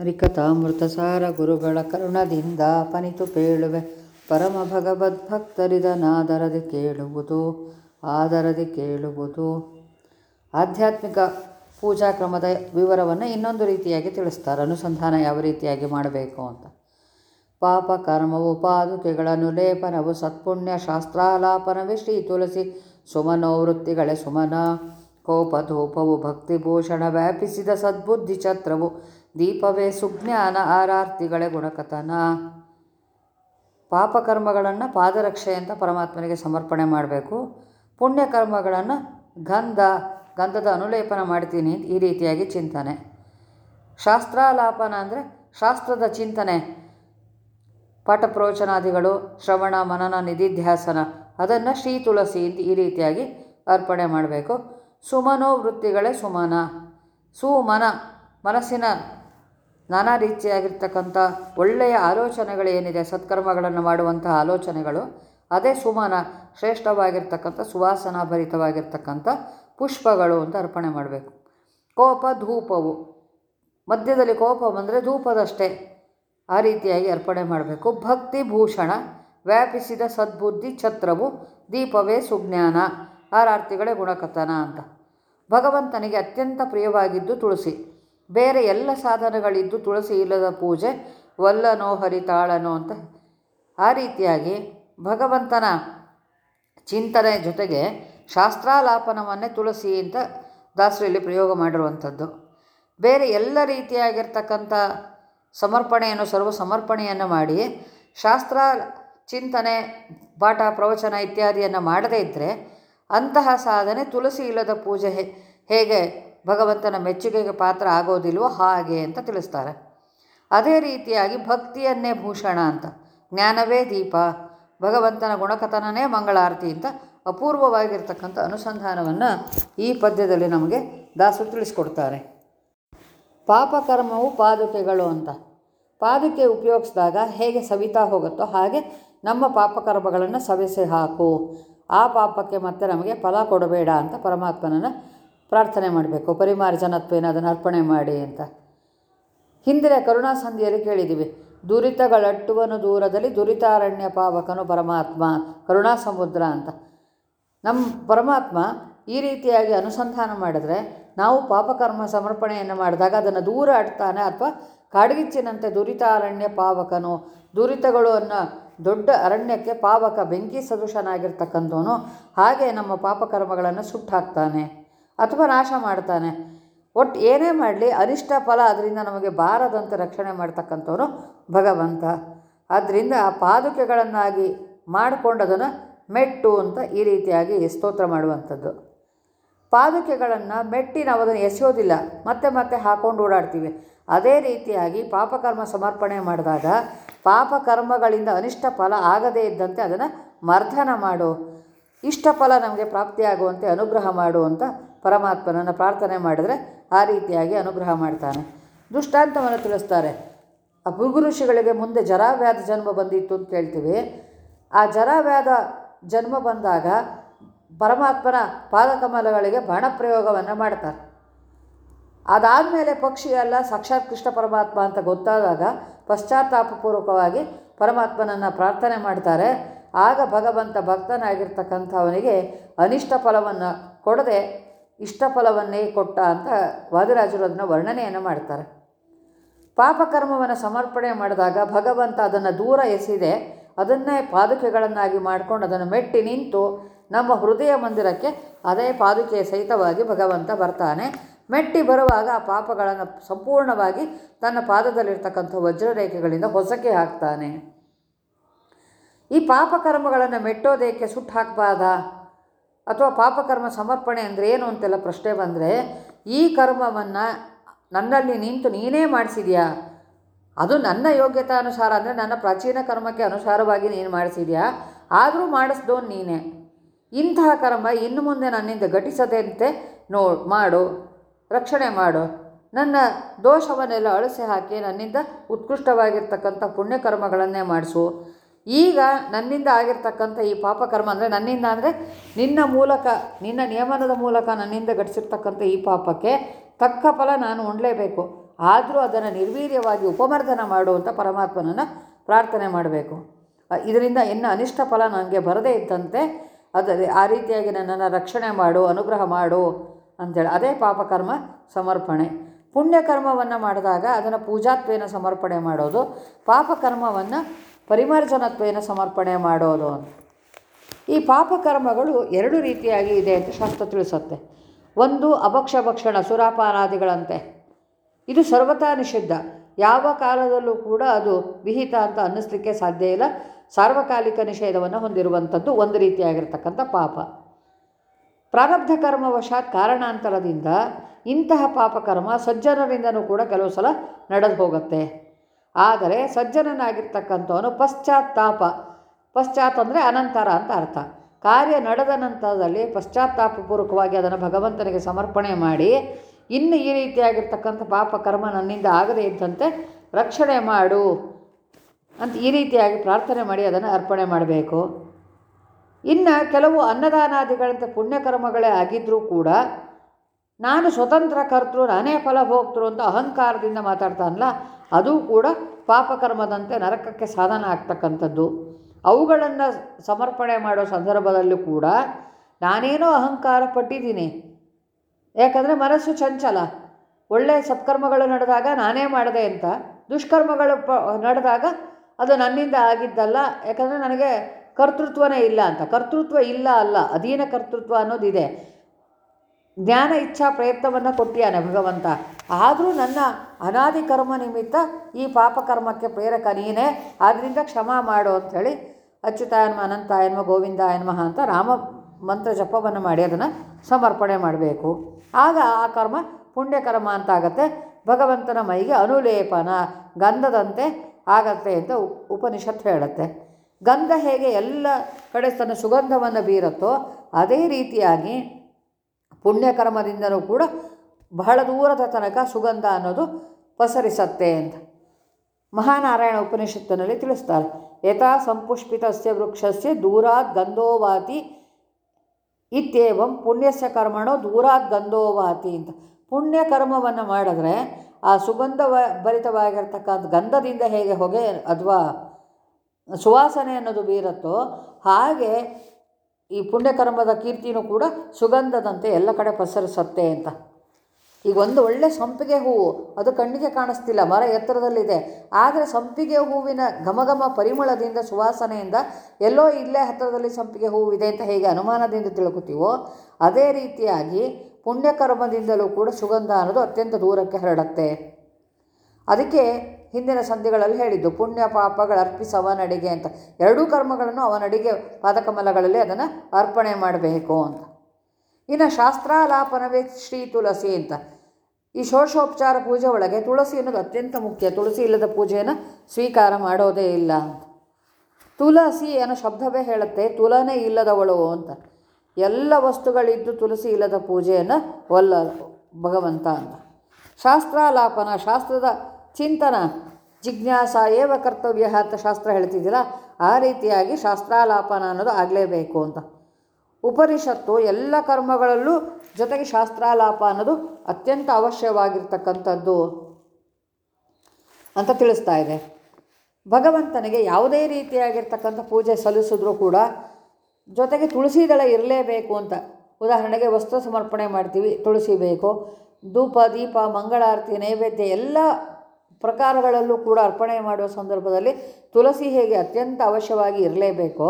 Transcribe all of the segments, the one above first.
ಹರಿಕಥಾಮೃತಸಾರ ಗುರುಗಳ ಕರುಣದಿಂದ ಪನಿತು ಪೇಳುವೆ. ಪರಮ ಭಗವದ್ಭಕ್ತರಿದನಾದರದಿ ಕೇಳುವುದು, ಆದರದಿ ಕೇಳುವುದು. ಆಧ್ಯಾತ್ಮಿಕ ಪೂಜಾ ಕ್ರಮದ ವಿವರವನ್ನು ಇನ್ನೊಂದು ರೀತಿಯಾಗಿ ತಿಳಿಸ್ತಾರೆ. ಅನುಸಂಧಾನ ಯಾವ ರೀತಿಯಾಗಿ ಮಾಡಬೇಕು ಅಂತ. ಪಾಪ ಕರ್ಮವು ಪಾದುಕೆಗಳನ್ನು ಲೇಪನವು ಸತ್ಪುಣ್ಯ ಶಾಸ್ತ್ರಾಲಾಪನವೇ ಶ್ರೀ ತುಳಸಿ. ಸುಮನೋವೃತ್ತಿಗಳೇ ಸುಮನ. ಕೋಪ ಧೂಪವು ಭಕ್ತಿಭೂಷಣ ವ್ಯಾಪಿಸಿದ ಸದ್ಬುದ್ಧಿ ಛತ್ರವು. ದೀಪವೇ ಸುಜ್ಞಾನ ಆರಾರ್ತಿಗಳೇ ಗುಣಕಥನ. ಪಾಪಕರ್ಮಗಳನ್ನು ಪಾದರಕ್ಷೆ ಅಂತ ಪರಮಾತ್ಮನಿಗೆ ಸಮರ್ಪಣೆ ಮಾಡಬೇಕು. ಪುಣ್ಯಕರ್ಮಗಳನ್ನು ಗಂಧ, ಗಂಧದ ಅನುಲೇಪನ ಮಾಡ್ತೀನಿ ಈ ರೀತಿಯಾಗಿ ಚಿಂತನೆ. ಶಾಸ್ತ್ರಾಲಾಪನ ಅಂದರೆ ಶಾಸ್ತ್ರದ ಚಿಂತನೆ. ಪಾಠ ಪ್ರವಚನಾದಿಗಳು ಶ್ರವಣ, ಮನನ, ನಿಧಿಧ್ಯಾಸನ, ಅದನ್ನು ಶ್ರೀ ತುಳಸಿ ಅಂತ ಈ ರೀತಿಯಾಗಿ ಅರ್ಪಣೆ ಮಾಡಬೇಕು. ಸುಮನೋ ವೃತ್ತಿಗಳೇ ಸುಮನ. ಸುಮನ, ಮನಸ್ಸಿನ ನಾನಾ ರೀತಿಯಾಗಿರ್ತಕ್ಕಂಥ ಒಳ್ಳೆಯ ಆಲೋಚನೆಗಳೇನಿದೆ, ಸತ್ಕರ್ಮಗಳನ್ನು ಮಾಡುವಂತಹ ಆಲೋಚನೆಗಳು, ಅದೇ ಸುಮನ ಶ್ರೇಷ್ಠವಾಗಿರ್ತಕ್ಕಂಥ, ಸುವಾಸನಾಭರಿತವಾಗಿರ್ತಕ್ಕಂಥ ಪುಷ್ಪಗಳು ಅಂತ ಅರ್ಪಣೆ ಮಾಡಬೇಕು. ಕೋಪ, ಧೂಪವು. ಮಧ್ಯದಲ್ಲಿ ಕೋಪ ಬಂದರೆ ಧೂಪದಷ್ಟೇ ಆ ರೀತಿಯಾಗಿ ಅರ್ಪಣೆ ಮಾಡಬೇಕು. ಭಕ್ತಿ, ಭೂಷಣ, ವ್ಯಾಪಿಸಿದ ಸದ್ಬುದ್ಧಿ, ಛತ್ರವು, ದೀಪವೇ ಸುಜ್ಞಾನ, ಆರಾರ್ತಿಗಳೇ ಗುಣಕಥನ ಅಂತ. ಭಗವಂತನಿಗೆ ಅತ್ಯಂತ ಪ್ರಿಯವಾಗಿದ್ದು ತುಳಸಿ. ಬೇರೆ ಎಲ್ಲ ಸಾಧನಗಳಿದ್ದು ತುಳಸಿ ಇಲ್ಲದ ಪೂಜೆ, ವಲ್ಲನೋ ಹರಿತಾಳನೋ ಅಂತ. ಆ ರೀತಿಯಾಗಿ ಭಗವಂತನ ಚಿಂತನೆ ಜೊತೆಗೆ ಶಾಸ್ತ್ರಾಲಾಪನವನ್ನೇ ತುಳಸಿ ಅಂತ ದಾಸರಲ್ಲಿ ಪ್ರಯೋಗ ಮಾಡಿರುವಂಥದ್ದು. ಬೇರೆ ಎಲ್ಲ ರೀತಿಯಾಗಿರ್ತಕ್ಕಂಥ ಸಮರ್ಪಣೆಯನ್ನು, ಸರ್ವ ಸಮರ್ಪಣೆಯನ್ನು ಮಾಡಿ ಶಾಸ್ತ್ರ ಚಿಂತನೆ, ಪಾಠ, ಪ್ರವಚನ ಇತ್ಯಾದಿಯನ್ನು ಮಾಡದೇ ಇದ್ದರೆ ಅಂತಹ ಸಾಧನೆ ತುಳಸಿ ಇಲ್ಲದ ಪೂಜೆ ಹೇಗೆ ಭಗವಂತನ ಮೆಚ್ಚುಗೆಗೆ ಪಾತ್ರ ಆಗೋದಿಲ್ವೋ ಹಾಗೆ ಅಂತ ತಿಳಿಸ್ತಾರೆ. ಅದೇ ರೀತಿಯಾಗಿ ಭಕ್ತಿಯನ್ನೇ ಭೂಷಣ ಅಂತ. ಜ್ಞಾನವೇ ದೀಪ. ಭಗವಂತನ ಗುಣಕಥನನೇ ಮಂಗಳಾರತಿ ಅಂತ ಅಪೂರ್ವವಾಗಿರ್ತಕ್ಕಂಥ ಅನುಸಂಧಾನವನ್ನು ಈ ಪದ್ಯದಲ್ಲಿ ನಮಗೆ ದಾಸು ತಿಳಿಸ್ಕೊಡ್ತಾರೆ. ಪಾಪಕರ್ಮವು ಪಾದುಕೆಗಳು ಅಂತ. ಪಾದುಕೆ ಉಪಯೋಗಿಸಿದಾಗ ಹೇಗೆ ಸವಿತಾ ಹೋಗುತ್ತೋ ಹಾಗೆ ನಮ್ಮ ಪಾಪಕರ್ಮಗಳನ್ನು ಸವೆಸಿ ಹಾಕು. ಆ ಪಾಪಕ್ಕೆ ಮತ್ತೆ ನಮಗೆ ಫಲ ಕೊಡಬೇಡ ಅಂತ ಪರಮಾತ್ಮನನ್ನು ಪ್ರಾರ್ಥನೆ ಮಾಡಬೇಕು. ಪರಿಮಾರ್ಜನತ್ವೇನ ಅದನ್ನು ಅರ್ಪಣೆ ಮಾಡಿ ಅಂತ. ಹಿಂದಿನ ಕರುಣಾ ಸಂಧಿಯಲ್ಲಿ ಕೇಳಿದ್ದೀವಿ. ದುರಿತಗಳಟ್ಟುವನು ದೂರದಲ್ಲಿ ದುರಿತಾರಣ್ಯ ಪಾವಕನು ಪರಮಾತ್ಮ, ಕರುಣಾ ಸಮುದ್ರ ಅಂತ. ನಮ್ಮ ಪರಮಾತ್ಮ ಈ ರೀತಿಯಾಗಿ ಅನುಸಂಧಾನ ಮಾಡಿದ್ರೆ ನಾವು ಪಾಪಕರ್ಮ ಸಮರ್ಪಣೆಯನ್ನು ಮಾಡಿದಾಗ ಅದನ್ನು ದೂರ ಅಟ್ತಾನೆ ಅಥವಾ ಕಾಡ್ಗಿಚ್ಚಿನಂತೆ ದುರಿತಾರಣ್ಯ ಪಾವಕನು, ದುರಿತಗಳು ಅನ್ನೋ ದೊಡ್ಡ ಅರಣ್ಯಕ್ಕೆ ಪಾವಕ ಬೆಂಕಿ ಸದೃಶನಾಗಿರ್ತಕ್ಕಂಥವನು, ಹಾಗೆ ನಮ್ಮ ಪಾಪಕರ್ಮಗಳನ್ನು ಸುಟ್ಟಾಕ್ತಾನೆ. ಅಥವಾ ನಾಶ ಮಾಡ್ತಾನೆ. ಒಟ್ಟು ಏನೇ ಮಾಡಲಿ ಅನಿಷ್ಟ ಫಲ ಅದರಿಂದ ನಮಗೆ ಬಾರದಂತೆ ರಕ್ಷಣೆ ಮಾಡ್ತಕ್ಕಂಥವನು ಭಗವಂತ. ಆದ್ದರಿಂದ ಆ ಪಾದುಕೆಗಳನ್ನಾಗಿ ಮಾಡಿಕೊಂಡು ಅದನ್ನು ಮೆಟ್ಟು ಅಂತ ಈ ರೀತಿಯಾಗಿ ಸ್ತೋತ್ರ ಮಾಡುವಂಥದ್ದು. ಪಾದುಕೆಗಳನ್ನು ಮೆಟ್ಟಿ ನಾವು ಅದನ್ನು ಎಸೆಯೋದಿಲ್ಲ, ಮತ್ತೆ ಮತ್ತೆ ಹಾಕೊಂಡು ಓಡಾಡ್ತೀವಿ. ಅದೇ ರೀತಿಯಾಗಿ ಪಾಪಕರ್ಮ ಸಮರ್ಪಣೆ ಮಾಡಿದಾಗ ಪಾಪಕರ್ಮಗಳಿಂದ ಅನಿಷ್ಟ ಫಲ ಆಗದೇ ಇದ್ದಂತೆ ಅದನ್ನು ಮರ್ಧನ ಮಾಡು. ಇಷ್ಟ ಫಲ ನಮಗೆ ಪ್ರಾಪ್ತಿಯಾಗುವಂತೆ ಅನುಗ್ರಹ ಮಾಡು ಅಂತ ಪರಮಾತ್ಮನನ್ನು ಪ್ರಾರ್ಥನೆ ಮಾಡಿದರೆ ಆ ರೀತಿಯಾಗಿ ಅನುಗ್ರಹ ಮಾಡ್ತಾನೆ. ದುಷ್ಟಾಂತವನ್ನು ತಿಳಿಸ್ತಾರೆ. ಆ ಭೃಗು ಋಷಿಗಳಿಗೆ ಮುಂದೆ ಜರಾವ್ಯಾಧ ಜನ್ಮ ಬಂದಿತ್ತು ಅಂತ ಕೇಳ್ತೀವಿ. ಆ ಜರಾವ್ಯಾಧ ಜನ್ಮ ಬಂದಾಗ ಪರಮಾತ್ಮನ ಪಾದಕಮಲಗಳಿಗೆ ಬಾಣಪ್ರಯೋಗವನ್ನು ಮಾಡ್ತಾರೆ. ಅದಾದಮೇಲೆ ಪಕ್ಷಿ ಎಲ್ಲ ಸಾಕ್ಷಾತ್ ಕೃಷ್ಣ ಪರಮಾತ್ಮ ಅಂತ ಗೊತ್ತಾದಾಗ ಪಶ್ಚಾತ್ತಾಪಪೂರ್ವಕವಾಗಿ ಪರಮಾತ್ಮನನ್ನು ಪ್ರಾರ್ಥನೆ ಮಾಡ್ತಾರೆ. ಆಗ ಭಗವಂತ ಭಕ್ತನಾಗಿರ್ತಕ್ಕಂಥವನಿಗೆ ಅನಿಷ್ಟ ಫಲವನ್ನು ಕೊಡದೆ ಇಷ್ಟ ಫಲವನ್ನೇ ಕೊಟ್ಟ ಅಂತ ವಾದಿರಾಜರು ಅದನ್ನು ವರ್ಣನೆಯನ್ನು ಮಾಡ್ತಾರೆ. ಪಾಪಕರ್ಮವನ್ನು ಸಮರ್ಪಣೆ ಮಾಡಿದಾಗ ಭಗವಂತ ಅದನ್ನು ದೂರ ಎಸೆದೆ ಅದನ್ನೇ ಪಾದುಕೆಗಳನ್ನಾಗಿ ಮಾಡಿಕೊಂಡು ಅದನ್ನು ಮೆಟ್ಟಿ ನಿಂತು ನಮ್ಮ ಹೃದಯ ಮಂದಿರಕ್ಕೆ ಅದೇ ಪಾದುಕೆಯ ಸಹಿತವಾಗಿ ಭಗವಂತ ಬರ್ತಾನೆ. ಮೆಟ್ಟಿ ಬರುವಾಗ ಆ ಪಾಪಗಳನ್ನು ಸಂಪೂರ್ಣವಾಗಿ ತನ್ನ ಪಾದದಲ್ಲಿರ್ತಕ್ಕಂಥ ವಜ್ರರೇಖೆಗಳಿಂದ ಹೊಸಕೆ ಹಾಕ್ತಾನೆ. ಈ ಪಾಪಕರ್ಮಗಳನ್ನು ಮೆಟ್ಟೋದೇಕೆ ಸುಟ್ಟು ಹಾಕಬಾರ್ದ? ಅಥವಾ ಪಾಪಕರ್ಮ ಸಮರ್ಪಣೆ ಅಂದರೆ ಏನು ಅಂತೆಲ್ಲ ಪ್ರಶ್ನೆ ಬಂದರೆ, ಈ ಕರ್ಮವನ್ನು ನನ್ನಲ್ಲಿ ನಿಂತು ನೀನೇ ಮಾಡಿಸಿದ್ಯಾ? ಅದು ನನ್ನ ಯೋಗ್ಯತಾನುಸಾರ ಅಂದರೆ ನನ್ನ ಪ್ರಾಚೀನ ಕರ್ಮಕ್ಕೆ ಅನುಸಾರವಾಗಿ ನೀನು ಮಾಡಿಸಿದ್ಯಾ? ಆದರೂ ಮಾಡಿಸ್ದೋನು ನೀನೇ. ಇಂತಹ ಕರ್ಮ ಇನ್ನು ಮುಂದೆ ನನ್ನಿಂದ ಘಟಿಸದಂತೆ ನೋ ಮಾಡು, ರಕ್ಷಣೆ ಮಾಡು. ನನ್ನ ದೋಷವನ್ನೆಲ್ಲ ಅಳಿಸಿ ಹಾಕಿ ನನ್ನಿಂದ ಉತ್ಕೃಷ್ಟವಾಗಿರ್ತಕ್ಕಂಥ ಪುಣ್ಯಕರ್ಮಗಳನ್ನೇ ಮಾಡಿಸು. ಈಗ ನನ್ನಿಂದ ಆಗಿರ್ತಕ್ಕಂಥ ಈ ಪಾಪಕರ್ಮ ಅಂದರೆ ನನ್ನಿಂದ ಅಂದರೆ ನಿನ್ನ ಮೂಲಕ, ನಿನ್ನ ನಿಯಮನದ ಮೂಲಕ ನನ್ನಿಂದ ಘಟಿಸಿರ್ತಕ್ಕಂಥ ಈ ಪಾಪಕ್ಕೆ ತಕ್ಕ ಫಲ ನಾನು ಉಣ್ಲೇಬೇಕು ಆದರೂ ಅದನ್ನು ನಿರ್ವೀರ್ಯವಾಗಿ ಉಪಮರ್ದನ ಮಾಡುವಂಥ ಪರಮಾತ್ಮನನ್ನು ಪ್ರಾರ್ಥನೆ ಮಾಡಬೇಕು. ಇದರಿಂದ ಇನ್ನು ಅನಿಷ್ಟ ಫಲ ನನಗೆ ಬರದೇ ಇದ್ದಂತೆ ಅದೇ ಆ ರೀತಿಯಾಗಿ ನನ್ನನ್ನು ರಕ್ಷಣೆ ಮಾಡು, ಅನುಗ್ರಹ ಮಾಡು ಅಂಥೇಳಿ ಅದೇ ಪಾಪಕರ್ಮ ಸಮರ್ಪಣೆ. ಪುಣ್ಯಕರ್ಮವನ್ನು ಮಾಡಿದಾಗ ಅದನ್ನು ಪೂಜಾತ್ವೇನ ಸಮರ್ಪಣೆ ಮಾಡೋದು ಪಾಪಕರ್ಮವನ್ನು ಪರಿಮಾರ್ಜನತ್ವೇನ ಸಮರ್ಪಣೆ ಮಾಡೋದು ಅಂತ. ಈ ಪಾಪಕರ್ಮಗಳು ಎರಡು ರೀತಿಯಾಗಿ ಇದೆ ಅಂತ ಶಾಸ್ತ್ರ ತಿಳಿಸುತ್ತೆ. ಒಂದು ಅಭಕ್ಷ ಭಕ್ಷಣ ಸುರಾಪಾನಾದಿಗಳಂತೆ. ಇದು ಸರ್ವತಾ ನಿಷಿದ್ಧ. ಯಾವ ಕಾಲದಲ್ಲೂ ಕೂಡ ಅದು ವಿಹಿತ ಅಂತ ಅನ್ನಿಸ್ಲಿಕ್ಕೆ ಸಾಧ್ಯ ಇಲ್ಲ. ಸಾರ್ವಕಾಲಿಕ ನಿಷೇಧವನ್ನು ಹೊಂದಿರುವಂಥದ್ದು ಒಂದು ರೀತಿಯಾಗಿರ್ತಕ್ಕಂಥ ಪಾಪ. ಪ್ರಾರಬ್ಧ ಕರ್ಮವಶಾತ್ ಕಾರಣಾಂತರದಿಂದ ಇಂತಹ ಪಾಪಕರ್ಮ ಸಜ್ಜನರಿಂದನೂ ಕೂಡ ಕೆಲವು ಸಲ ನಡೆದು ಹೋಗುತ್ತೆ. ಆದರೆ ಸಜ್ಜನನಾಗಿರ್ತಕ್ಕಂಥವನು ಪಶ್ಚಾತ್ತಾಪ. ಪಶ್ಚಾತ್ ಅಂದರೆ ಅನಂತರ ಅಂತ ಅರ್ಥ. ಕಾರ್ಯ ನಡೆದ ನಂತರದಲ್ಲಿ ಪಶ್ಚಾತ್ತಾಪಪೂರ್ವಕವಾಗಿ ಅದನ್ನು ಭಗವಂತನಿಗೆ ಸಮರ್ಪಣೆ ಮಾಡಿ, ಇನ್ನು ಈ ರೀತಿಯಾಗಿರ್ತಕ್ಕಂಥ ಪಾಪ ಕರ್ಮ ನನ್ನಿಂದ ಆಗದೇ ಇದ್ದಂತೆ ರಕ್ಷಣೆ ಮಾಡು ಅಂತ ಈ ರೀತಿಯಾಗಿ ಪ್ರಾರ್ಥನೆ ಮಾಡಿ ಅದನ್ನು ಅರ್ಪಣೆ ಮಾಡಬೇಕು. ಇನ್ನು ಕೆಲವು ಅನ್ನದಾನಾದಿಗಳಂತೆ ಪುಣ್ಯಕರ್ಮಗಳೇ ಆಗಿದ್ದರೂ ಕೂಡ ನಾನು ಸ್ವತಂತ್ರ ಕರ್ತೃ, ನಾನೇ ಫಲ ಹೋಗ್ತರು ಅಂತ ಅಹಂಕಾರದಿಂದ ಮಾತಾಡ್ತಾನಲ್ಲ ಅದು ಕೂಡ ಪಾಪಕರ್ಮದಂತೆ ನರಕಕ್ಕೆ ಸಾಧನ ಆಗ್ತಕ್ಕಂಥದ್ದು. ಅವುಗಳನ್ನು ಸಮರ್ಪಣೆ ಮಾಡೋ ಸಂದರ್ಭದಲ್ಲೂ ಕೂಡ ನಾನೇನೋ ಅಹಂಕಾರ ಪಟ್ಟಿದ್ದೀನಿ. ಯಾಕಂದರೆ ಮನಸ್ಸು ಚಂಚಲ. ಒಳ್ಳೆಯ ಸತ್ಕರ್ಮಗಳು ನಡೆದಾಗ ನಾನೇ ಮಾಡಿದೆ ಅಂತ. ದುಷ್ಕರ್ಮಗಳು ನಡೆದಾಗ ಅದು ನನ್ನಿಂದ ಆಗಿದ್ದಲ್ಲ. ಯಾಕಂದರೆ ನನಗೆ ಕರ್ತೃತ್ವನೇ ಇಲ್ಲ ಅಂತ. ಕರ್ತೃತ್ವ ಇಲ್ಲ ಅಲ್ಲ. ಅಧೀನ ಕರ್ತೃತ್ವ ಅನ್ನೋದಿದೆ. ಜ್ಞಾನ ಇಚ್ಛಾ ಪ್ರಯತ್ನವನ್ನು ಕೊಟ್ಟಿಯಾನೆ ಭಗವಂತ. ಆದರೂ ನನ್ನ ಅನಾದಿ ಕರ್ಮ ನಿಮಿತ್ತ ಈ ಪಾಪಕರ್ಮಕ್ಕೆ ಪ್ರೇರಕ ನೀನೇ. ಆದ್ದರಿಂದ ಕ್ಷಮಾ ಮಾಡು ಅಂಥೇಳಿ ಅಚ್ಯುತಾಯನ್ಮ, ಅನಂತಾಯನ್ಮ, ಗೋವಿಂದಾಯನ್ಮಃ ಅಂತ ರಾಮ ಮಂತ್ರ ಜಪವನ್ನು ಮಾಡಿ ಅದನ್ನು ಸಮರ್ಪಣೆ ಮಾಡಬೇಕು. ಆಗ ಆ ಕರ್ಮ ಪುಣ್ಯಕರ್ಮ ಅಂತ ಆಗತ್ತೆ ಭಗವಂತನ ಮೈಗೆ ಅನುಲೇಪನ, ಗಂಧದಂತೆ ಆಗತ್ತೆ ಅಂತ ಉಪನಿಷತ್ತು ಉಪನಿಷತ್ ಹೇಳುತ್ತೆ. ಗಂಧ ಹೇಗೆ ಎಲ್ಲ ಕಡೆ ತನ್ನ ಸುಗಂಧವನ್ನು ಬೀರುತ್ತೋ ಅದೇ ರೀತಿಯಾಗಿ ಪುಣ್ಯಕರ್ಮದಿಂದಲೂ ಕೂಡ ಬಹಳ ದೂರದ ತನಕ ಸುಗಂಧ ಅನ್ನೋದು ಪಸರಿಸತ್ತೆ ಅಂತ. ಮಹಾನಾರಾಯಣ ಉಪನಿಷತ್ತಿನಲ್ಲಿ ತಿಳಿಸ್ತಾರೆ, ಯಥಾ ಸಂಪುಷ್ಪಿತಸ್ಯ ವೃಕ್ಷಸ್ಯ ದೂರಾತ್ ಗಂಧೋವಾತಿ ಇತ್ಯೇವಂ ಪುಣ್ಯಸ್ಯ ಕರ್ಮಣೋ ದೂರಾತ್ ಗಂಧೋವಾತಿ ಅಂತ. ಪುಣ್ಯ ಕರ್ಮವನ್ನು ಮಾಡಿದ್ರೆ ಆ ಸುಗಂಧ ಭರಿತವಾಗಿರ್ತಕ್ಕಂಥ ಗಂಧದಿಂದ ಹೇಗೆ ಹೊಗೆ ಅಥವಾ ಸುವಾಸನೆ ಅನ್ನೋದು ಬೀರುತ್ತೋ ಹಾಗೆ ಈ ಪುಣ್ಯಕರ್ಮದ ಕೀರ್ತಿನೂ ಕೂಡ ಸುಗಂಧದಂತೆ ಎಲ್ಲ ಕಡೆ ಪಸರಿಸತ್ತೆ ಅಂತ. ಈಗ ಒಂದು ಒಳ್ಳೆ ಸಂಪಿಗೆ ಹೂವು, ಅದು ಕಣ್ಣಿಗೆ ಕಾಣಿಸ್ತಿಲ್ಲ, ಮರ ಎತ್ತರದಲ್ಲಿದೆ. ಆದರೆ ಸಂಪಿಗೆ ಹೂವಿನ ಘಮಘಮ ಪರಿಮಳದಿಂದ, ಸುವಾಸನೆಯಿಂದ ಎಲ್ಲೋ ಇಲ್ಲೇ ಹತ್ತಿರದಲ್ಲಿ ಸಂಪಿಗೆ ಹೂವಿದೆ ಅಂತ ಹೇಗೆ ಅನುಮಾನದಿಂದ ತಿಳ್ಕೊತೀವೋ, ಅದೇ ರೀತಿಯಾಗಿ ಪುಣ್ಯಕರ್ಮದಿಂದಲೂ ಕೂಡ ಸುಗಂಧ ಅನ್ನೋದು ಅತ್ಯಂತ ದೂರಕ್ಕೆ ಹರಡುತ್ತೆ. ಅದಕ್ಕೆ ಹಿಂದಿನ ಸಂಧಿಗಳಲ್ಲಿ ಹೇಳಿದ್ದು, ಪುಣ್ಯ ಪಾಪಗಳ ಅರ್ಪಿಸವನಡಿಗೆ ಅಂತ. ಎರಡೂ ಕರ್ಮಗಳನ್ನು ಅವನಡಿಗೆ, ಪಾದಕಮಲಗಳಲ್ಲಿ ಅದನ್ನು ಅರ್ಪಣೆ ಮಾಡಬೇಕು ಅಂತ. ಇನ್ನು ಶಾಸ್ತ್ರಾಲಾಪನವೇ ಶ್ರೀ ತುಳಸಿ ಅಂತ. ಈ ಶೋಷೋಪಚಾರ ಪೂಜೆ ಒಳಗೆ ತುಳಸಿ ಅನ್ನೋದು ಅತ್ಯಂತ ಮುಖ್ಯ. ತುಳಸಿ ಇಲ್ಲದ ಪೂಜೆಯನ್ನು ಸ್ವೀಕಾರ ಮಾಡೋದೇ ಇಲ್ಲ ಅಂತ. ತುಳಸಿ ಅನ್ನೋ ಶಬ್ದವೇ ಹೇಳುತ್ತೆ, ತುಲನೆ ಇಲ್ಲದವಳು ಅಂತ. ಎಲ್ಲ ವಸ್ತುಗಳಿದ್ದು ತುಳಸಿ ಇಲ್ಲದ ಪೂಜೆಯನ್ನು ಒಲ್ಲ ಭಗವಂತ ಅಂತ. ಶಾಸ್ತ್ರಾಲಾಪನ, ಶಾಸ್ತ್ರದ ಚಿಂತನ, ಜಿಜ್ಞಾಸ ಏವ ಕರ್ತವ್ಯ ಅಂತ ಶಾಸ್ತ್ರ ಹೇಳ್ತಿದ್ದಿಲ್ಲ, ಆ ರೀತಿಯಾಗಿ ಶಾಸ್ತ್ರಾಲಾಪನ ಅನ್ನೋದು ಆಗಲೇಬೇಕು ಅಂತ. ಉಪನಿಷತ್ತು ಎಲ್ಲ ಕರ್ಮಗಳಲ್ಲೂ ಜೊತೆಗೆ ಶಾಸ್ತ್ರಾಲಾಪ ಅನ್ನೋದು ಅತ್ಯಂತ ಅವಶ್ಯವಾಗಿರ್ತಕ್ಕಂಥದ್ದು ಅಂತ ತಿಳಿಸ್ತಾ ಇದೆ. ಭಗವಂತನಿಗೆ ಯಾವುದೇ ರೀತಿಯಾಗಿರ್ತಕ್ಕಂಥ ಪೂಜೆ ಸಲ್ಲಿಸಿದ್ರೂ ಕೂಡ ಜೊತೆಗೆ ತುಳಸಿ ದಳ ಇರಲೇಬೇಕು ಅಂತ. ಉದಾಹರಣೆಗೆ ವಸ್ತು ಸಮರ್ಪಣೆ ಮಾಡ್ತೀವಿ, ತುಳಸಿ ಬೇಕು, ಧೂಪ, ದೀಪ, ಮಂಗಳಾರತಿ, ನೈವೇದ್ಯ ಎಲ್ಲ ಪ್ರಕಾರಗಳಲ್ಲೂ ಕೂಡ ಅರ್ಪಣೆ ಮಾಡುವ ಸಂದರ್ಭದಲ್ಲಿ ತುಳಸಿ ಹೇಗೆ ಅತ್ಯಂತ ಅವಶ್ಯವಾಗಿ ಇರಲೇಬೇಕೋ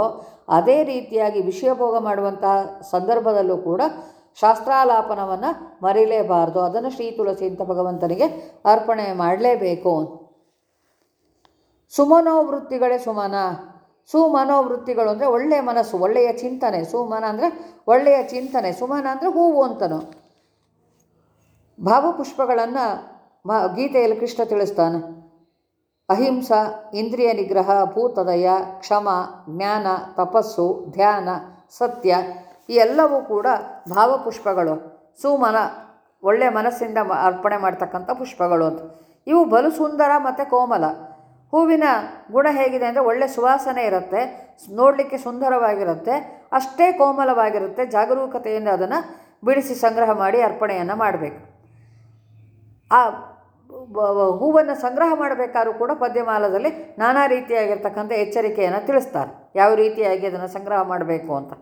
ಅದೇ ರೀತಿಯಾಗಿ ವಿಷಯಭೋಗ ಮಾಡುವಂತಹ ಸಂದರ್ಭದಲ್ಲೂ ಕೂಡ ಶಾಸ್ತ್ರಾಲಾಪನವನ್ನು ಮರೀಲೇಬಾರದು. ಅದನ್ನು ಶ್ರೀ ತುಳಸಿ ಅಂತ ಭಗವಂತನಿಗೆ ಅರ್ಪಣೆ ಮಾಡಲೇಬೇಕು. ಸುಮನೋವೃತ್ತಿಗಳೇ ಸುಮನ. ಸುಮನೋವೃತ್ತಿಗಳು ಅಂದರೆ ಒಳ್ಳೆಯ ಮನಸ್ಸು, ಒಳ್ಳೆಯ ಚಿಂತನೆ. ಸುಮನ ಅಂದರೆ ಒಳ್ಳೆಯ ಚಿಂತನೆ. ಸುಮನ ಅಂದರೆ ಹೂವು ಅಂತನು. ಭಾವಪುಷ್ಪಗಳನ್ನು ಮ ಗೀತೆಯಲ್ಲಿ ಕೃಷ್ಣ ತಿಳಿಸ್ತಾನೆ. ಅಹಿಂಸ, ಇಂದ್ರಿಯ ನಿಗ್ರಹ, ಭೂತದಯ, ಕ್ಷಮ, ಜ್ಞಾನ, ತಪಸ್ಸು, ಧ್ಯಾನ, ಸತ್ಯ, ಈ ಎಲ್ಲವೂ ಕೂಡ ಭಾವಪುಷ್ಪಗಳು. ಸುಮನ ಒಳ್ಳೆಯ ಮನಸ್ಸಿಂದ ಅರ್ಪಣೆ ಮಾಡ್ತಕ್ಕಂಥ ಪುಷ್ಪಗಳು ಅಂತ. ಇವು ಬಲು ಸುಂದರ ಮತ್ತು ಕೋಮಲ. ಹೂವಿನ ಗುಣ ಹೇಗಿದೆ ಅಂದರೆ ಒಳ್ಳೆ ಸುವಾಸನೆ ಇರುತ್ತೆ ನೋಡಲಿಕ್ಕೆ ಸುಂದರವಾಗಿರುತ್ತೆ, ಅಷ್ಟೇ ಕೋಮಲವಾಗಿರುತ್ತೆ, ಜಾಗರೂಕತೆಯಿಂದ ಅದನ್ನು ಬಿಡಿಸಿ ಸಂಗ್ರಹ ಮಾಡಿ ಅರ್ಪಣೆಯನ್ನು ಮಾಡಬೇಕು. ಆ ಹೂವನ್ನು ಸಂಗ್ರಹ ಮಾಡಬೇಕಾದ್ರೂ ಕೂಡ ಪದ್ಯಮಾಲದಲ್ಲಿ ನಾನಾ ರೀತಿಯಾಗಿರ್ತಕ್ಕಂಥ ಎಚ್ಚರಿಕೆಯನ್ನು ತಿಳಿಸ್ತಾರೆ. ಯಾವ ರೀತಿಯಾಗಿ ಅದನ್ನು ಸಂಗ್ರಹ ಮಾಡಬೇಕು ಅಂತ.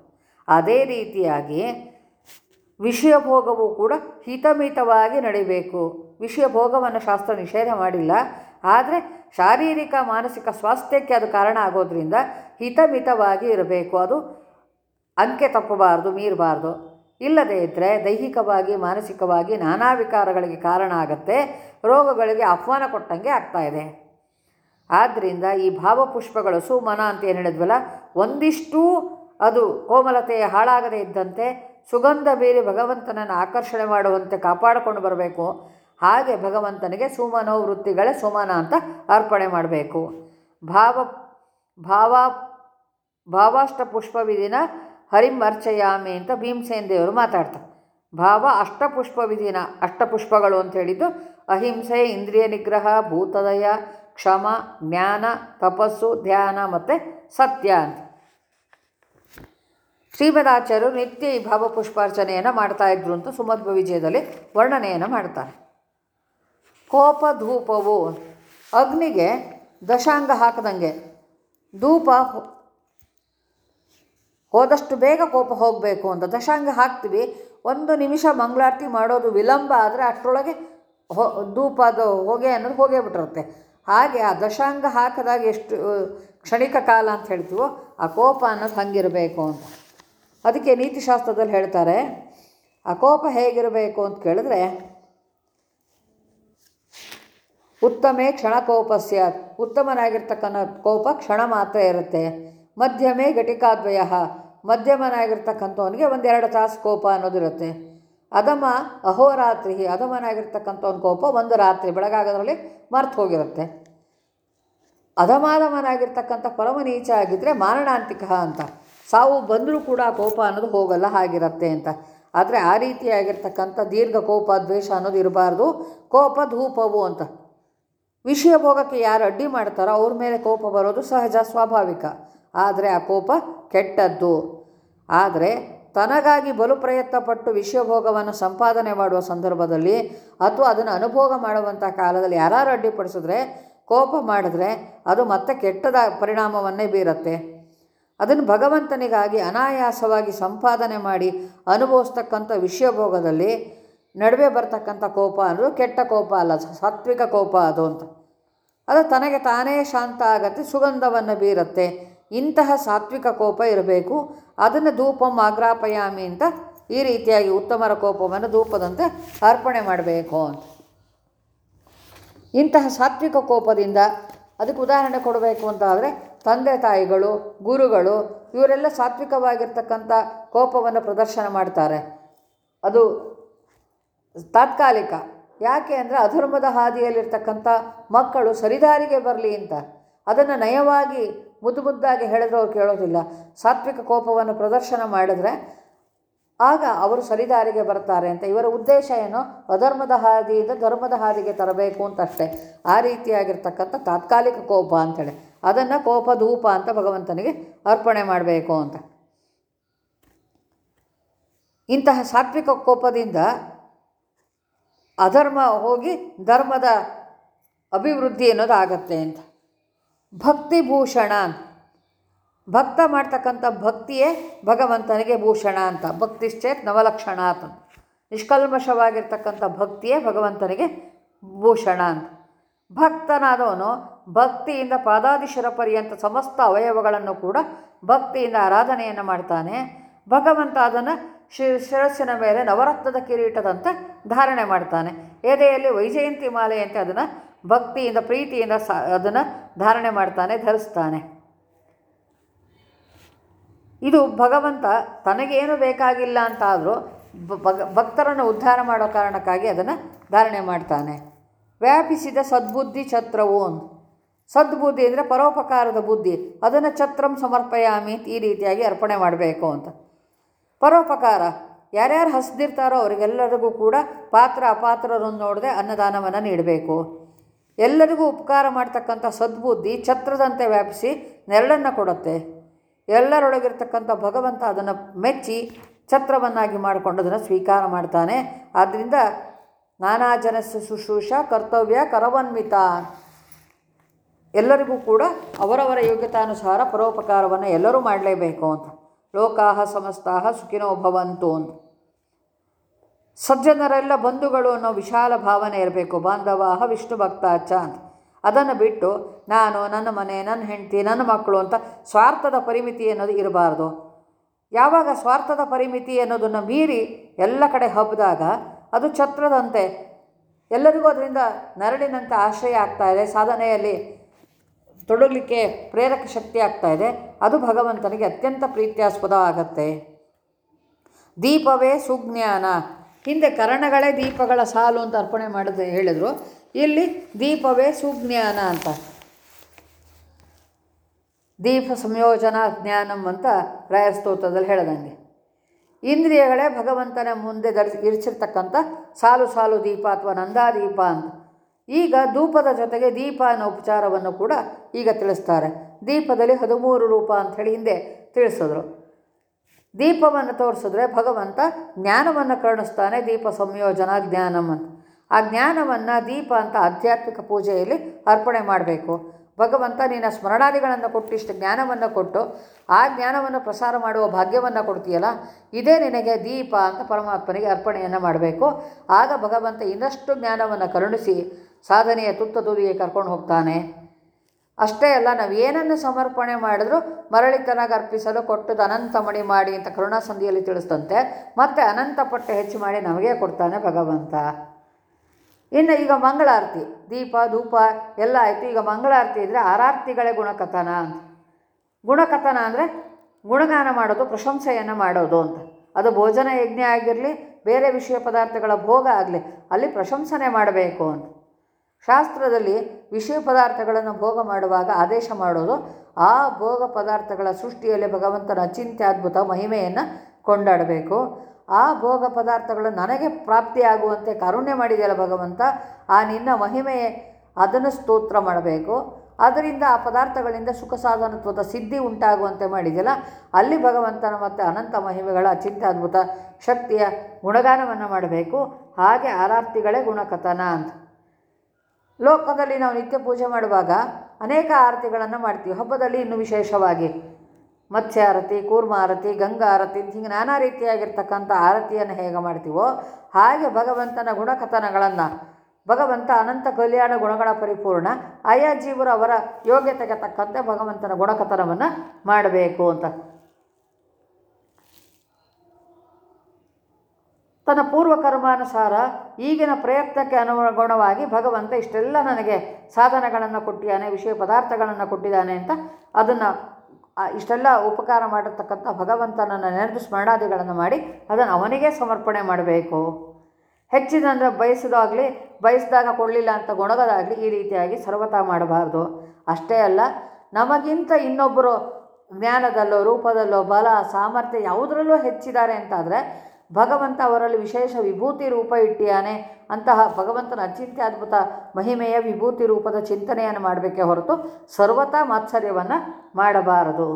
ಅದೇ ರೀತಿಯಾಗಿ ವಿಷಯ ಭೋಗವು ಕೂಡ ಹಿತಮಿತವಾಗಿ ನಡಿಬೇಕು. ವಿಷಯ ಭೋಗವನ್ನು ಶಾಸ್ತ್ರ ನಿಷೇಧ ಮಾಡಿಲ್ಲ. ಆದರೆ ಶಾರೀರಿಕ, ಮಾನಸಿಕ ಸ್ವಾಸ್ಥ್ಯಕ್ಕೆ ಅದು ಕಾರಣ ಆಗೋದ್ರಿಂದ ಹಿತಮಿತವಾಗಿ ಇರಬೇಕು. ಅದು ಅಂಕೆ ತಪ್ಪಬಾರ್ದು, ಮೀರಬಾರ್ದು. ಇಲ್ಲದೇ ಇದ್ದರೆ ದೈಹಿಕವಾಗಿ, ಮಾನಸಿಕವಾಗಿ ನಾನಾ ವಿಕಾರಗಳಿಗೆ ಕಾರಣ ಆಗುತ್ತೆ. ರೋಗಗಳಿಗೆ ಆಹ್ವಾನ ಕೊಟ್ಟಂಗೆ ಆಗ್ತಾಯಿದೆ ಆದ್ದರಿಂದ ಈ ಭಾವಪುಷ್ಪಗಳು ಸುಮನ ಅಂತ ಏನು ಹೇಳಿದ್ವಲ್ಲ, ಒಂದಿಷ್ಟು ಅದು ಕೋಮಲತೆಯ ಹಾಳಾಗದೇ ಇದ್ದಂತೆ ಸುಗಂಧ ಬೀರಿ ಭಗವಂತನನ್ನು ಆಕರ್ಷಣೆ ಮಾಡುವಂತೆ ಕಾಪಾಡಿಕೊಂಡು ಬರಬೇಕು. ಹಾಗೆ ಭಗವಂತನಿಗೆ ಸುಮನೋ ವೃತ್ತಿಗಳೇ ಸುಮನ ಅಂತ ಅರ್ಪಣೆ ಮಾಡಬೇಕು. ಭಾವ ಭಾವ, ಭಾವಾಷ್ಟ ಪುಷ್ಪವಿದಿನ ಹರಿಮರ್ಚಯಾಮಿ ಅಂತ ಭೀಮಸೇನ್ ದೇವರು ಮಾತಾಡ್ತಾರೆ. ಭಾವ ಅಷ್ಟಪುಷ್ಪ ವಿಧಿನ ಅಷ್ಟಪುಷ್ಪಗಳು ಅಂತ ಹೇಳಿದ್ದು ಅಹಿಂಸೆ, ಇಂದ್ರಿಯ ನಿಗ್ರಹ, ಭೂತದಯ, ಕ್ಷಮ, ಜ್ಞಾನ, ತಪಸ್ಸು, ಧ್ಯಾನ ಮತ್ತು ಸತ್ಯ ಅಂತ. ಶ್ರೀಮದಾಚಾರ್ಯರು ನಿತ್ಯ ಈ ಭಾವಪುಷ್ಪಾರ್ಚನೆಯನ್ನು ಮಾಡ್ತಾ ಇದ್ರು ಅಂತ ಸುಮಧ್ವ ವಿಜಯದಲ್ಲಿ ವರ್ಣನೆಯನ್ನು ಮಾಡ್ತಾರೆ. ಕೋಪ ಧೂಪವು ಅಗ್ನಿಗೆ ದಶಾಂಗ ಹಾಕದಂಗೆ ಧೂಪ ಹೋದಷ್ಟು ಬೇಗ ಕೋಪ ಹೋಗಬೇಕು ಅಂತ ದಶಾಂಗ ಹಾಕ್ತೀವಿ. ಒಂದು ನಿಮಿಷ ಮಂಗಳಾರತಿ ಮಾಡೋದು ವಿಳಂಬ ಆದರೆ ಅಷ್ಟರೊಳಗೆ ಹೊ ಅದು ಹೋಗೆ ಅನ್ನೋದು ಹೋಗೇ ಬಿಟ್ಟಿರುತ್ತೆ. ಹಾಗೆ ಆ ದಶಾಂಗ ಹಾಕಿದಾಗ ಎಷ್ಟು ಕ್ಷಣಿಕ ಕಾಲ ಅಂತ ಹೇಳ್ತೀವೋ ಆ ಕೋಪ ಅನ್ನೋದು ಹಂಗಿರಬೇಕು ಅಂತ. ಅದಕ್ಕೆ ನೀತಿಶಾಸ್ತ್ರದಲ್ಲಿ ಹೇಳ್ತಾರೆ, ಆ ಕೋಪ ಹೇಗಿರಬೇಕು ಅಂತ ಕೇಳಿದ್ರೆ, ಉತ್ತಮೇ ಕ್ಷಣಕೋಪ ಸ್ಯಾತ್. ಉತ್ತಮನಾಗಿರ್ತಕ್ಕಂಥ ಕೋಪ ಕ್ಷಣ ಮಾತ್ರ ಇರುತ್ತೆ. ಮಧ್ಯಮೇ ಘಟಿಕಾದ್ವಯ. ಮಧ್ಯಮನಾಗಿರ್ತಕ್ಕಂಥವನಿಗೆ ಒಂದೆರಡು ತಾಸು ಕೋಪ ಅನ್ನೋದಿರುತ್ತೆ. ಅಧಮ ಅಹೋರಾತ್ರಿ, ಅಧಮನಾಗಿರ್ತಕ್ಕಂಥವನ ಕೋಪ ಒಂದು ರಾತ್ರಿ, ಬೆಳಗಾಗೋದ್ರಲ್ಲಿ ಮರ್ತು ಹೋಗಿರುತ್ತೆ. ಅಧಮಾಧಮನಾಗಿರ್ತಕ್ಕಂಥ ಪರಮ ನೀಚ ಆಗಿದ್ದರೆ ಮಾರಣಾಂತಿಕ ಅಂತ. ಸಾವು ಬಂದರೂ ಕೂಡ ಕೋಪ ಅನ್ನೋದು ಹೋಗಲ್ಲ, ಹಾಗಿರುತ್ತೆ ಅಂತ. ಆದರೆ ಆ ರೀತಿಯಾಗಿರ್ತಕ್ಕಂಥ ದೀರ್ಘ ಕೋಪ, ದ್ವೇಷ ಅನ್ನೋದು ಇರಬಾರ್ದು. ಕೋಪ, ಧೂಪವು ಅಂತ. ವಿಷಯ ಭೋಗಕ್ಕೆ ಯಾರು ಅಡ್ಡಿ ಮಾಡ್ತಾರೋ ಅವ್ರ ಮೇಲೆ ಕೋಪ ಬರೋದು ಸಹಜ, ಸ್ವಾಭಾವಿಕ. ಆದರೆ ಆ ಕೋಪ ಕೆಟ್ಟದ್ದು. ಆದರೆ ತನಗಾಗಿ ಬಲು ಪ್ರಯತ್ನಪಟ್ಟು ವಿಷಯಭೋಗವನ್ನು ಸಂಪಾದನೆ ಮಾಡುವ ಸಂದರ್ಭದಲ್ಲಿ ಅಥವಾ ಅದನ್ನು ಅನುಭೋಗ ಮಾಡುವಂಥ ಕಾಲದಲ್ಲಿ ಯಾರು ಅಡ್ಡಿಪಡಿಸಿದ್ರೆ, ಕೋಪ ಮಾಡಿದ್ರೆ ಅದು ಮತ್ತೆ ಕೆಟ್ಟದ ಪರಿಣಾಮವನ್ನೇ ಬೀರುತ್ತೆ. ಅದನ್ನು ಭಗವಂತನಿಗಾಗಿ ಅನಾಯಾಸವಾಗಿ ಸಂಪಾದನೆ ಮಾಡಿ ಅನುಭವಿಸ್ತಕ್ಕಂಥ ವಿಷಯಭೋಗದಲ್ಲಿ ನಡುವೆ ಬರ್ತಕ್ಕಂಥ ಕೋಪ ಅನ್ನೋದು ಕೆಟ್ಟ ಕೋಪ ಅಲ್ಲ, ಸಾತ್ವಿಕ ಕೋಪ ಅದು ಅಂತ. ಅದು ತನಗೆ ತಾನೇ ಶಾಂತ ಆಗತ್ತೆ, ಸುಗಂಧವನ್ನು ಬೀರುತ್ತೆ. ಇಂತಹ ಸಾತ್ವಿಕ ಕೋಪ ಇರಬೇಕು. ಅದನ್ನು ಧೂಪಂ ಆಗ್ರಾಪಯಾಮಿ ಅಂತ ಈ ರೀತಿಯಾಗಿ ಉತ್ತಮರ ಕೋಪವನ್ನು ಧೂಪದಂತೆ ಅರ್ಪಣೆ ಮಾಡಬೇಕು ಅಂತ. ಇಂತಹ ಸಾತ್ವಿಕ ಕೋಪದಿಂದ ಅದಕ್ಕೆ ಉದಾಹರಣೆ ಕೊಡಬೇಕು ಅಂತ ಆದರೆ ತಂದೆ ತಾಯಿಗಳು, ಗುರುಗಳು ಇವರೆಲ್ಲ ಸಾತ್ವಿಕವಾಗಿರ್ತಕ್ಕಂಥ ಕೋಪವನ್ನು ಪ್ರದರ್ಶನ ಮಾಡ್ತಾರೆ. ಅದು ತಾತ್ಕಾಲಿಕ. ಯಾಕೆ ಅಂದರೆ ಅಧರ್ಮದ ಹಾದಿಯಲ್ಲಿರ್ತಕ್ಕಂಥ ಮಕ್ಕಳು ಸರಿದಾರಿಗೆ ಬರಲಿ ಅಂತ. ಅದನ್ನು ನಯವಾಗಿ ಮುದ್ದು ಮುದ್ದಾಗಿ ಹೇಳಿದ್ರೆ ಅವ್ರು ಕೇಳೋದಿಲ್ಲ. ಸಾತ್ವಿಕ ಕೋಪವನ್ನು ಪ್ರದರ್ಶನ ಮಾಡಿದ್ರೆ ಆಗ ಅವರು ಸರಿದಾರಿಗೆ ಬರ್ತಾರೆ ಅಂತ. ಇವರ ಉದ್ದೇಶ ಏನು? ಅಧರ್ಮದ ಹಾದಿಯಿಂದ ಧರ್ಮದ ಹಾದಿಗೆ ತರಬೇಕು ಅಂತ ಅಷ್ಟೇ ಆ ರೀತಿಯಾಗಿರ್ತಕ್ಕಂಥ ತಾತ್ಕಾಲಿಕ ಕೋಪ ಅಂತೇಳಿ. ಅದನ್ನು ಕೋಪ ಧೂಪ ಅಂತ ಭಗವಂತನಿಗೆ ಅರ್ಪಣೆ ಮಾಡಬೇಕು ಅಂತ. ಇಂತಹ ಸಾತ್ವಿಕ ಕೋಪದಿಂದ ಅಧರ್ಮ ಹೋಗಿ ಧರ್ಮದ ಅಭಿವೃದ್ಧಿ ಅನ್ನೋದು ಆಗತ್ತೆ ಅಂತ. ಭಕ್ತಿ ಭೂಷಣ ಭಕ್ತ ಮಾಡ್ತಕ್ಕಂಥ ಭಕ್ತಿಯೇ ಭಗವಂತನಿಗೆ ಭೂಷಣ ಅಂತ. ಭಕ್ತಿಶ್ಚೇತ್ ನವಲಕ್ಷಣಾತ್ ನಿಷ್ಕಲ್ಮಶವಾಗಿರ್ತಕ್ಕಂಥ ಭಕ್ತಿಯೇ ಭಗವಂತನಿಗೆ ಭೂಷಣ ಅಂತ. ಭಕ್ತನಾದವನು ಭಕ್ತಿಯಿಂದ ಪಾದಾದಿಶರ ಪರ್ಯಂತ ಸಮಸ್ತ ಅವಯವಗಳನ್ನು ಕೂಡ ಭಕ್ತಿಯಿಂದ ಆರಾಧನೆಯನ್ನು ಮಾಡ್ತಾನೆ. ಭಗವಂತ ಅದನ್ನು ಶಿ ಶಿರಸ್ಸಿನ ಮೇಲೆ ನವರತ್ನದ ಕಿರೀಟದಂತೆ ಧಾರಣೆ ಮಾಡ್ತಾನೆ. ಎದೆಯಲ್ಲಿ ವೈಜಯಂತಿ ಮಾಲೆಯಂತೆ ಅದನ್ನು ಭಕ್ತಿಯಿಂದ, ಪ್ರೀತಿಯಿಂದ ಸ, ಅದನ್ನು ಧಾರಣೆ ಮಾಡ್ತಾನೆ, ಧರಿಸ್ತಾನೆ. ಇದು ಭಗವಂತ ತನಗೇನು ಬೇಕಾಗಿಲ್ಲ ಅಂತಾದರೂ ಭಕ್ತರನ್ನು ಉದ್ಧಾರ ಮಾಡೋ ಕಾರಣಕ್ಕಾಗಿ ಅದನ್ನು ಧಾರಣೆ ಮಾಡ್ತಾನೆ. ವ್ಯಾಪಿಸಿದ ಸದ್ಬುದ್ಧಿ ಛತ್ರವು ಸದ್ಬುದ್ಧಿ ಅಂದರೆ ಪರೋಪಕಾರದ ಬುದ್ಧಿ. ಅದನ್ನು ಛತ್ರಂ ಸಮರ್ಪಯಾಮಿ ಈ ರೀತಿಯಾಗಿ ಅರ್ಪಣೆ ಮಾಡಬೇಕು ಅಂತ. ಪರೋಪಕಾರ. ಯಾರ್ಯಾರು ಹಸ್ದಿರ್ತಾರೋ ಅವರಿಗೆಲ್ಲರಿಗೂ ಕೂಡ ಪಾತ್ರ ಅಪಾತ್ರರನ್ನು ನೋಡದೆ ಅನ್ನದಾನವನ್ನು ನೀಡಬೇಕು. ಎಲ್ಲರಿಗೂ ಉಪಕಾರ ಮಾಡ್ತಕ್ಕಂಥ ಸದ್ಬುದ್ಧಿ ಛತ್ರದಂತೆ ವ್ಯಾಪಿಸಿ ನೆರಳನ್ನು ಕೊಡುತ್ತೆ. ಎಲ್ಲರೊಳಗಿರ್ತಕ್ಕಂಥ ಭಗವಂತ ಅದನ್ನು ಮೆಚ್ಚಿ ಛತ್ರವನ್ನಾಗಿ ಮಾಡಿಕೊಂಡು ಅದನ್ನು ಸ್ವೀಕಾರ ಮಾಡ್ತಾನೆ. ಆದ್ದರಿಂದ ನಾನಾ ಜನಸ್ಸು ಶುಶ್ರೂಷ, ಕರ್ತವ್ಯ, ಕರವನ್ವಿತ. ಎಲ್ಲರಿಗೂ ಕೂಡ ಅವರವರ ಯೋಗ್ಯತಾನುಸಾರ ಪರೋಪಕಾರವನ್ನು ಎಲ್ಲರೂ ಮಾಡಲೇಬೇಕು ಅಂತ. ಲೋಕಾಹ ಸಮಸ್ತಾಹ ಸುಖಿನೋ ಭವಂತು ಅಂತ. ಸಜ್ಜನರೆಲ್ಲ ಬಂಧುಗಳು ಅನ್ನೋ ವಿಶಾಲ ಭಾವನೆ ಇರಬೇಕು. ಬಾಂಧವಾಹ ವಿಷ್ಣು ಭಕ್ತಾಚ ಅಂತ ಅದನ್ನು ಬಿಟ್ಟು ನಾನು, ನನ್ನ ಮನೆ, ನನ್ನ ಹೆಂಡತಿ, ನನ್ನ ಮಕ್ಕಳು ಅಂತ ಸ್ವಾರ್ಥದ ಪರಿಮಿತಿ ಅನ್ನೋದು ಇರಬಾರ್ದು. ಯಾವಾಗ ಸ್ವಾರ್ಥದ ಪರಿಮಿತಿ ಅನ್ನೋದನ್ನು ಮೀರಿ ಎಲ್ಲ ಕಡೆ ಹಬ್ಬಿದಾಗ ಅದು ಛತ್ರದಂತೆ. ಎಲ್ಲರಿಗೂ ಅದರಿಂದ ನರಳಿನಂತೆ ಆಶ್ರಯ ಆಗ್ತಾ ಇದೆ. ಸಾಧನೆಯಲ್ಲಿ ತೊಡಗಲಿಕ್ಕೆ ಪ್ರೇರಕ ಶಕ್ತಿ ಆಗ್ತಾ ಇದೆ. ಅದು ಭಗವಂತನಿಗೆ ಅತ್ಯಂತ ಪ್ರೀತ್ಯಾಸ್ಪದ ಆಗತ್ತೆ. ದೀಪವೇ ಸುಜ್ಞಾನ. ಹಿಂದೆ ಕರಣಗಳೇ ದೀಪಗಳ ಸಾಲು ಅಂತ ಅರ್ಪಣೆ ಮಾಡಿದ ಹೇಳಿದರು. ಇಲ್ಲಿ ದೀಪವೇ ಸುಜ್ಞಾನ ಅಂತ. ದೀಪ ಸಂಯೋಜನಾ ಜ್ಞಾನಂ ಅಂತ ರಾಯಸ್ತೋತ್ರದಲ್ಲಿ ಹೇಳ್ದಂಗೆ. ಇಂದ್ರಿಯಗಳೇ ಭಗವಂತನ ಮುಂದೆ ಧರಿಸಿ ಇರಿಸಿರ್ತಕ್ಕಂಥ ಸಾಲು ಸಾಲು ದೀಪ ಅಥವಾ ನಂದಾದೀಪ ಅಂತ. ಈಗ ಧೂಪದ ಜೊತೆಗೆ ದೀಪ ಅನ್ನೋ ಉಪಚಾರವನ್ನು ಕೂಡ ಈಗ ತಿಳಿಸ್ತಾರೆ. ದೀಪದಲ್ಲಿ ಹದಿಮೂರು ರೂಪ ಅಂಥೇಳಿ ಹಿಂದೆ ತಿಳಿಸಿದ್ರು. ದೀಪವನ್ನು ತೋರಿಸಿದ್ರೆ ಭಗವಂತ ಜ್ಞಾನವನ್ನು ಕರುಣಿಸ್ತಾನೆ, ದೀಪ ಸಂಯೋಜನಾ, ಜ್ಞಾನಂ ಆ ಜ್ಞಾನವನ್ನು ದೀಪ ಅಂತ ಆಧ್ಯಾತ್ಮಿಕ ಪೂಜೆಯಲ್ಲಿ ಅರ್ಪಣೆ ಮಾಡಬೇಕು. ಭಗವಂತ ನಿನ್ನ ಸ್ಮರಣಾದಿಗಳನ್ನು ಕೊಟ್ಟು ಇಷ್ಟು ಜ್ಞಾನವನ್ನು ಕೊಟ್ಟು ಆ ಜ್ಞಾನವನ್ನು ಪ್ರಸಾರ ಮಾಡುವ ಭಾಗ್ಯವನ್ನು ಕೊಡ್ತೀಯಲ್ಲ, ಇದೇ ನಿನಗೆ ದೀಪ ಅಂತ ಪರಮಾತ್ಮನಿಗೆ ಅರ್ಪಣೆಯನ್ನು ಮಾಡಬೇಕು. ಆಗ ಭಗವಂತ ಇನ್ನಷ್ಟು ಜ್ಞಾನವನ್ನು ಕರುಣಿಸಿ ಸಾಧನೆಯ ತುತ್ತ ತುದಿಗೆ ಕರ್ಕೊಂಡು ಹೋಗ್ತಾನೆ. ಅಷ್ಟೇ ಅಲ್ಲ, ನಾವು ಏನನ್ನು ಸಮರ್ಪಣೆ ಮಾಡಿದ್ರೂ ಮರಳಿತನಾಗಿ ಅರ್ಪಿಸಲು ಕೊಟ್ಟದ್ದು ಅನಂತ ಮಣಿ ಮಾಡಿ ಅಂತ ಕರುಣಾ ಸಂಧಿಯಲ್ಲಿ ತಿಳಿಸ್ತಂತೆ ಮತ್ತೆ ಅನಂತ ಪಟ್ಟೆ ಹೆಚ್ಚು ಮಾಡಿ ನಮಗೆ ಕೊಡ್ತಾನೆ ಭಗವಂತ. ಇನ್ನು ಈಗ ಮಂಗಳಾರತಿ, ದೀಪ, ಧೂಪ ಎಲ್ಲ ಆಯಿತು. ಈಗ ಮಂಗಳಾರತಿ ಇದ್ದರೆ ಆರಾರ್ತಿಗಳೇ ಗುಣಕಥನ ಅಂತ. ಗುಣಕಥನ ಅಂದರೆ ಗುಣಗಾನ ಮಾಡೋದು, ಪ್ರಶಂಸೆಯನ್ನು ಮಾಡೋದು ಅಂತ. ಅದು ಭೋಜನ ಯಜ್ಞ ಆಗಿರಲಿ, ಬೇರೆ ವಿಷಯ ಪದಾರ್ಥಗಳ ಭೋಗ ಆಗಲಿ, ಅಲ್ಲಿ ಪ್ರಶಂಸನೆ ಮಾಡಬೇಕು ಅಂತ. ಶಾಸ್ತ್ರದಲ್ಲಿ ವಿಷಯ ಪದಾರ್ಥಗಳನ್ನು ಭೋಗ ಮಾಡುವಾಗ ಆದೇಶ ಮಾಡೋದು. ಆ ಭೋಗ ಪದಾರ್ಥಗಳ ಸೃಷ್ಟಿಯಲ್ಲಿ ಭಗವಂತನ ಅಚಿಂತ್ಯದ್ಭುತ ಮಹಿಮೆಯನ್ನು ಕೊಂಡಾಡಬೇಕು. ಆ ಭೋಗ ಪದಾರ್ಥಗಳು ನನಗೆ ಪ್ರಾಪ್ತಿಯಾಗುವಂತೆ ಕಾರುಣ್ಯ ಮಾಡಿದೆಯಲ್ಲ ಭಗವಂತ, ಆ ನಿನ್ನ ಮಹಿಮೆ ಅದನ್ನು ಸ್ತೋತ್ರ ಮಾಡಬೇಕು. ಅದರಿಂದ ಆ ಪದಾರ್ಥಗಳಿಂದ ಸುಖ ಸಾಧನತ್ವದ ಸಿದ್ಧಿ ಉಂಟಾಗುವಂತೆ ಮಾಡಿದೆಯಲ್ಲ, ಅಲ್ಲಿ ಭಗವಂತನ ಮತ್ತು ಅನಂತ ಮಹಿಮೆಗಳ ಅಚಿಂತ್ಯದ್ಭುತ ಶಕ್ತಿಯ ಗುಣಗಾನವನ್ನು ಮಾಡಬೇಕು. ಹಾಗೆ ಆರಾರ್ತಿಗಳೇ ಗುಣಕಥನ ಅಂತ. ಲೋಕದಲ್ಲಿ ನಾವು ನಿತ್ಯ ಪೂಜೆ ಮಾಡುವಾಗ ಅನೇಕ ಆರತಿಗಳನ್ನು ಮಾಡ್ತೀವಿ. ಹಬ್ಬದಲ್ಲಿ ಇನ್ನೂ ವಿಶೇಷವಾಗಿ ಮತ್ಸ್ಯ ಆರತಿ, ಕೂರ್ಮ ಆರತಿ, ಗಂಗಾ ಆರತಿ, ಹಿಂಗೆ ನಾನಾ ರೀತಿಯಾಗಿರ್ತಕ್ಕಂಥ ಆರತಿಯನ್ನು ಹೇಗೆ ಮಾಡ್ತೀವೋ ಹಾಗೆ ಭಗವಂತನ ಗುಣಕಥನಗಳನ್ನು, ಭಗವಂತ ಅನಂತ ಕಲ್ಯಾಣ ಗುಣಗಳ ಪರಿಪೂರ್ಣ, ಆಯಾ ಜೀವರು ಅವರ ಯೋಗ್ಯತೆಗೆ ತಕ್ಕಂತೆ ಭಗವಂತನ ಗುಣಕಥನವನ್ನು ಮಾಡಬೇಕು ಅಂತ. ತನ್ನ ಪೂರ್ವ ಕರ್ಮಾನುಸಾರ ಈಗಿನ ಪ್ರಯತ್ನಕ್ಕೆ ಅನುಗುಣವಾಗಿ ಭಗವಂತ ಇಷ್ಟೆಲ್ಲ ನನಗೆ ಸಾಧನಗಳನ್ನು ಕೊಟ್ಟಿದ್ದಾನೆ, ವಿಷಯ ಪದಾರ್ಥಗಳನ್ನು ಕೊಟ್ಟಿದ್ದಾನೆ ಅಂತ ಅದನ್ನು ಇಷ್ಟೆಲ್ಲ ಉಪಕಾರ ಮಾಡಿರ್ತಕ್ಕಂಥ ಭಗವಂತನನ್ನು ನೆನೆದು ಸ್ಮರಣಾದಿಗಳನ್ನು ಮಾಡಿ ಅದನ್ನು ಅವನಿಗೆ ಸಮರ್ಪಣೆ ಮಾಡಬೇಕು. ಹೆಚ್ಚಿದಂದರೆ ಬಯಸಿದಾಗಲಿ, ಬಯಸಿದಾಗ ಕೊಡಲಿಲ್ಲ ಅಂತ ಗೊಣಗೋದಾಗಲಿ ಈ ರೀತಿಯಾಗಿ ಸರ್ವತ ಮಾಡಬಾರ್ದು. ಅಷ್ಟೇ ಅಲ್ಲ, ನಮಗಿಂತ ಇನ್ನೊಬ್ಬರು ಜ್ಞಾನದಲ್ಲೋ, ರೂಪದಲ್ಲೋ, ಬಲ, ಸಾಮರ್ಥ್ಯ ಯಾವುದರಲ್ಲೂ ಹೆಚ್ಚಿದ್ದಾರೆ ಅಂತಾದರೆ ಭಗವಂತ ಅವರಲ್ಲಿ ವಿಶೇಷ ವಿಭೂತಿ ರೂಪ ಇಟ್ಟಿಯಾನೆ. ಅಂತಹ ಭಗವಂತನ ಅಚಿಂತ್ಯದ್ಭುತ ಮಹಿಮೆಯ ವಿಭೂತಿ ರೂಪದ ಚಿಂತನೆಯನ್ನು ಮಾಡಬೇಕೇ ಹೊರತು ಸರ್ವತಾ ಮಾತ್ಸರ್ಯವನ್ನು ಮಾಡಬಾರದು.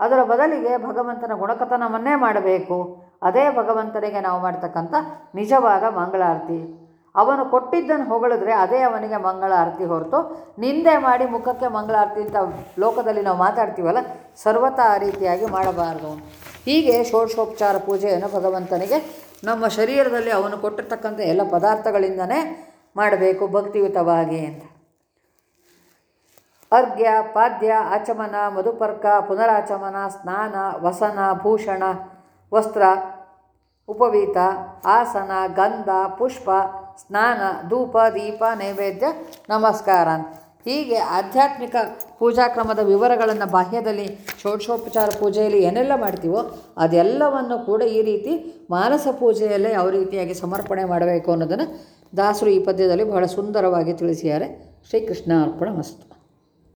ಅದರ ಬದಲಿಗೆ ಭಗವಂತನ ಗುಣಕಥನವನ್ನೇ ಮಾಡಬೇಕು. ಅದೇ ಭಗವಂತನಿಗೆ ನಾವು ಮಾಡ್ತಕ್ಕಂಥ ನಿಜವಾದ ಮಂಗಳಾರತಿ. ಅವನು ಕೊಟ್ಟಿದ್ದನ್ನು ಹೊಗಳಿದ್ರೆ ಅದೇ ಅವನಿಗೆ ಮಂಗಳಾರತಿ ಹೊರತು ನಿಂದೆ ಮಾಡಿ ಮುಖಕ್ಕೆ ಮಂಗಳಾರತಿ ಅಂತ ಲೋಕದಲ್ಲಿ ನಾವು ಮಾತಾಡ್ತೀವಲ್ಲ, ಸರ್ವತಾ ಆ ರೀತಿಯಾಗಿ ಮಾಡಬಾರದು. ಹೀಗೆ ಷೋಡಶೋಪಚಾರ ಪೂಜೆಯನ್ನು ಭಗವಂತನಿಗೆ ನಮ್ಮ ಶರೀರದಲ್ಲಿ ಅವನು ಕೊಟ್ಟಿರ್ತಕ್ಕಂಥ ಎಲ್ಲ ಪದಾರ್ಥಗಳಿಂದನೇ ಮಾಡಬೇಕು ಭಕ್ತಿಯುತವಾಗಿ ಅಂತ. ಅರ್ಘ್ಯ, ಪಾದ್ಯ, ಆಚಮನ, ಮಧುಪರ್ಕ, ಪುನರಾಚಮನ, ಸ್ನಾನ, ವಸನ, ಭೂಷಣ, ವಸ್ತ್ರ, ಉಪವೀತ, ಆಸನ, ಗಂಧ, ಪುಷ್ಪ, ಸ್ನಾನ, ಧೂಪ, ದೀಪ, ನೈವೇದ್ಯ, ನಮಸ್ಕಾರ ಹೀಗೆ ಆಧ್ಯಾತ್ಮಿಕ ಪೂಜಾ ಕ್ರಮದ ವಿವರಗಳನ್ನು ಬಾಹ್ಯದಲ್ಲಿ ಷೋಡಶೋಪಚಾರ ಪೂಜೆಯಲ್ಲಿ ಏನೆಲ್ಲ ಮಾಡ್ತೀವೋ ಅದೆಲ್ಲವನ್ನು ಕೂಡ ಈ ರೀತಿ ಮಾನಸ ಪೂಜೆಯಲ್ಲೇ ಯಾವ ರೀತಿಯಾಗಿ ಸಮರ್ಪಣೆ ಮಾಡಬೇಕು ಅನ್ನೋದನ್ನು ದಾಸರು ಈ ಪದ್ಯದಲ್ಲಿ ಬಹಳ ಸುಂದರವಾಗಿ ತಿಳಿಸಿದ್ದಾರೆ. ಶ್ರೀಕೃಷ್ಣ ಅರ್ಪಣ ಮಸ್ತು.